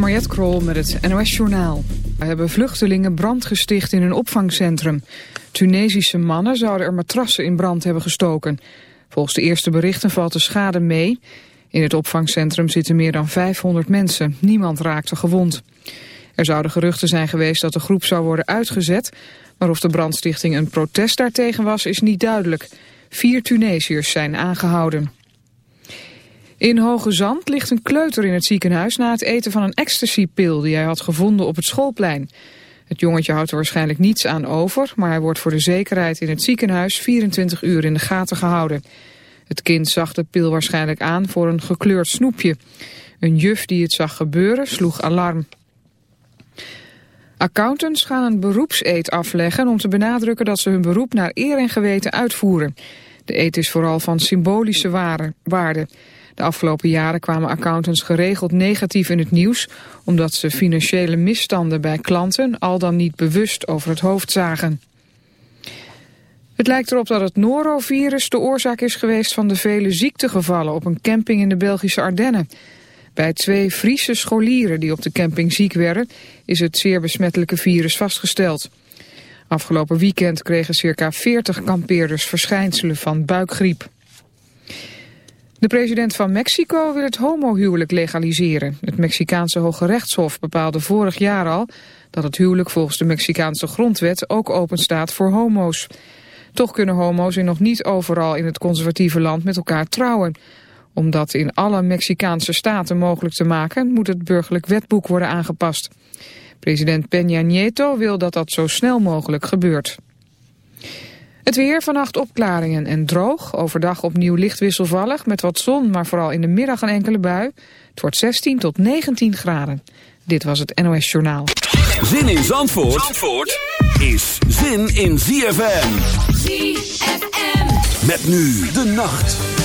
Mariette Krol met het NOS Journaal. We hebben vluchtelingen brand gesticht in een opvangcentrum. Tunesische mannen zouden er matrassen in brand hebben gestoken. Volgens de eerste berichten valt de schade mee. In het opvangcentrum zitten meer dan 500 mensen. Niemand raakte gewond. Er zouden geruchten zijn geweest dat de groep zou worden uitgezet... maar of de brandstichting een protest daartegen was, is niet duidelijk. Vier Tunesiërs zijn aangehouden. In Hoge Zand ligt een kleuter in het ziekenhuis na het eten van een ecstasypil die hij had gevonden op het schoolplein. Het jongetje houdt er waarschijnlijk niets aan over, maar hij wordt voor de zekerheid in het ziekenhuis 24 uur in de gaten gehouden. Het kind zag de pil waarschijnlijk aan voor een gekleurd snoepje. Een juf die het zag gebeuren sloeg alarm. Accountants gaan een beroepseed afleggen om te benadrukken dat ze hun beroep naar eer en geweten uitvoeren. De eet is vooral van symbolische waarde. De afgelopen jaren kwamen accountants geregeld negatief in het nieuws... omdat ze financiële misstanden bij klanten al dan niet bewust over het hoofd zagen. Het lijkt erop dat het norovirus de oorzaak is geweest van de vele ziektegevallen op een camping in de Belgische Ardennen. Bij twee Friese scholieren die op de camping ziek werden is het zeer besmettelijke virus vastgesteld. Afgelopen weekend kregen circa 40 kampeerders verschijnselen van buikgriep. De president van Mexico wil het homohuwelijk legaliseren. Het Mexicaanse Hoge Rechtshof bepaalde vorig jaar al dat het huwelijk volgens de Mexicaanse grondwet ook openstaat voor homo's. Toch kunnen homo's in nog niet overal in het conservatieve land met elkaar trouwen. Om dat in alle Mexicaanse staten mogelijk te maken moet het burgerlijk wetboek worden aangepast. President Peña Nieto wil dat dat zo snel mogelijk gebeurt. Het weer, vannacht opklaringen en droog. Overdag opnieuw licht wisselvallig met wat zon, maar vooral in de middag een enkele bui. Het wordt 16 tot 19 graden. Dit was het NOS Journaal. Zin in Zandvoort, Zandvoort is zin in ZFM. ZFM. Met nu de nacht.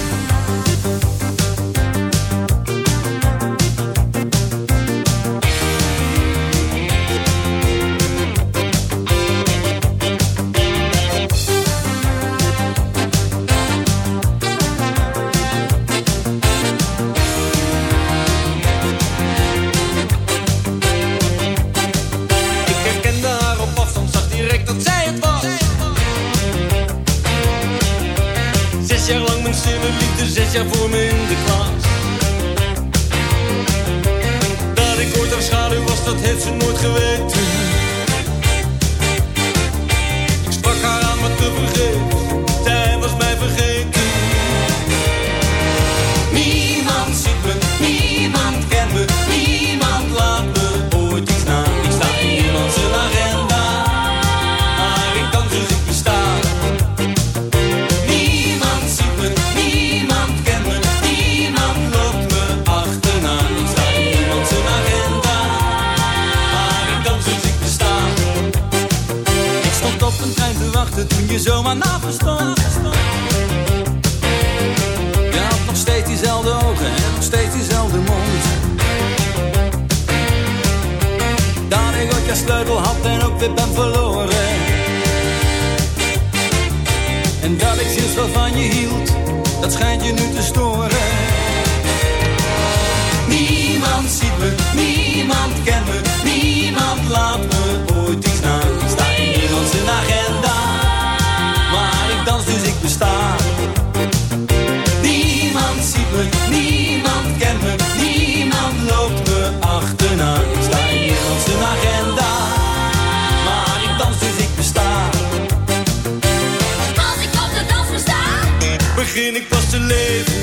déjà vous Niemand ziet me, niemand kent me, niemand laat me ooit iets na. Ik sta in niemand agenda, maar ik dans dus ik besta. Niemand ziet me, niemand kent me, niemand loopt me achterna. Sta in niemand agenda, maar ik dans dus ik besta. Als ik op de dans sta, Begin ik pas te leven,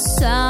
sound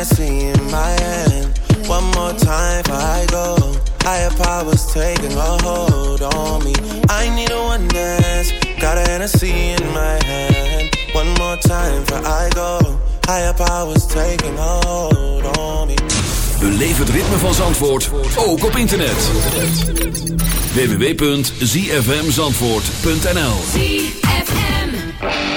Hennessy in my hand. One more time before I go. Higher powers taking a hold on me. I need a one dance. Got a Hennessy in my hand. One more time before I go. Higher powers taking a hold on me. Beleef het ritme van Zandvoort, ook op internet. www.zfmzandvoort.nl ZFM.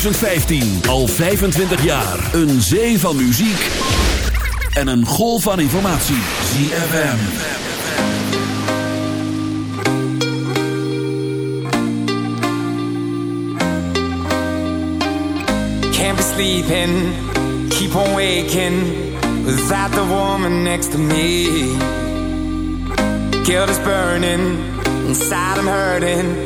2015. Al 25 jaar. Een zee van muziek. En een golf van informatie. ZFM. Can't be sleeping. Keep on waking. Without the woman next to me. Guilt is burning. Inside I'm hurting.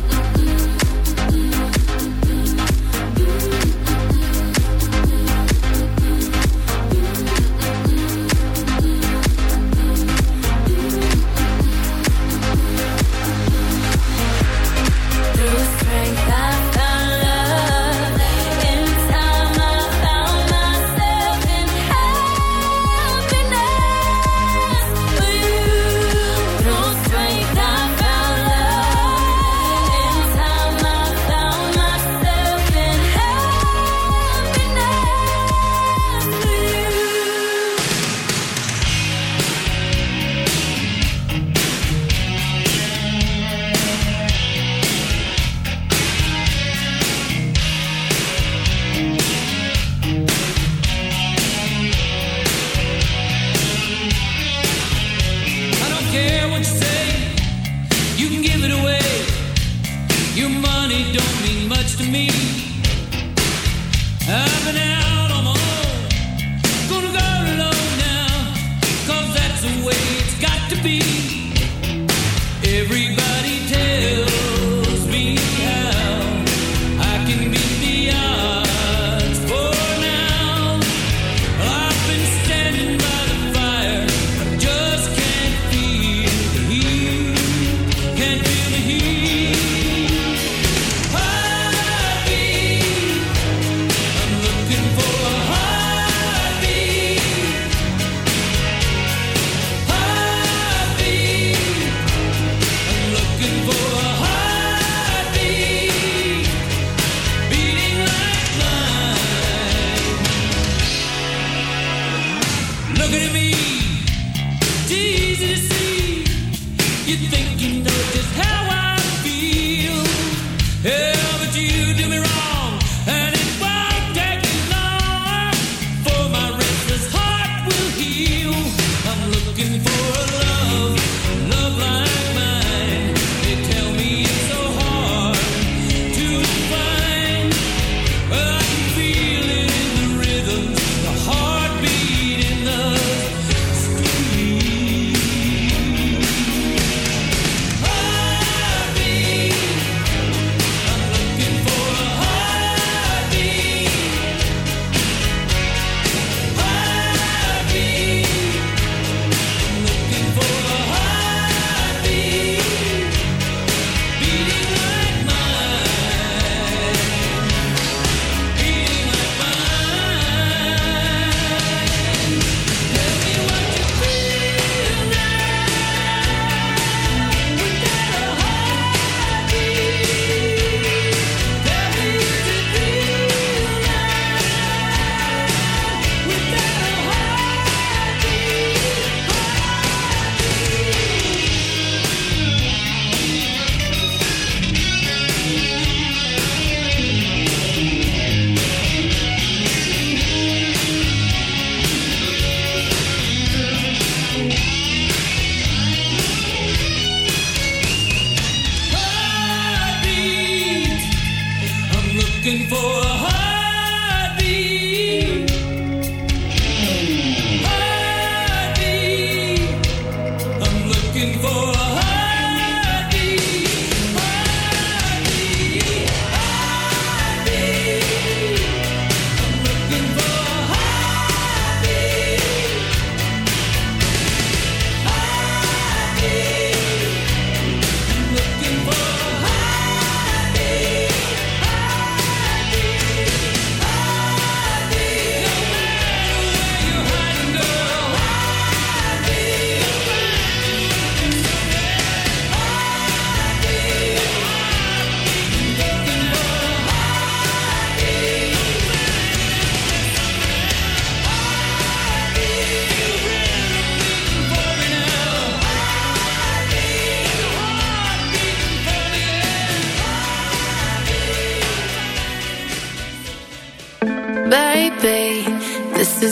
for a heart.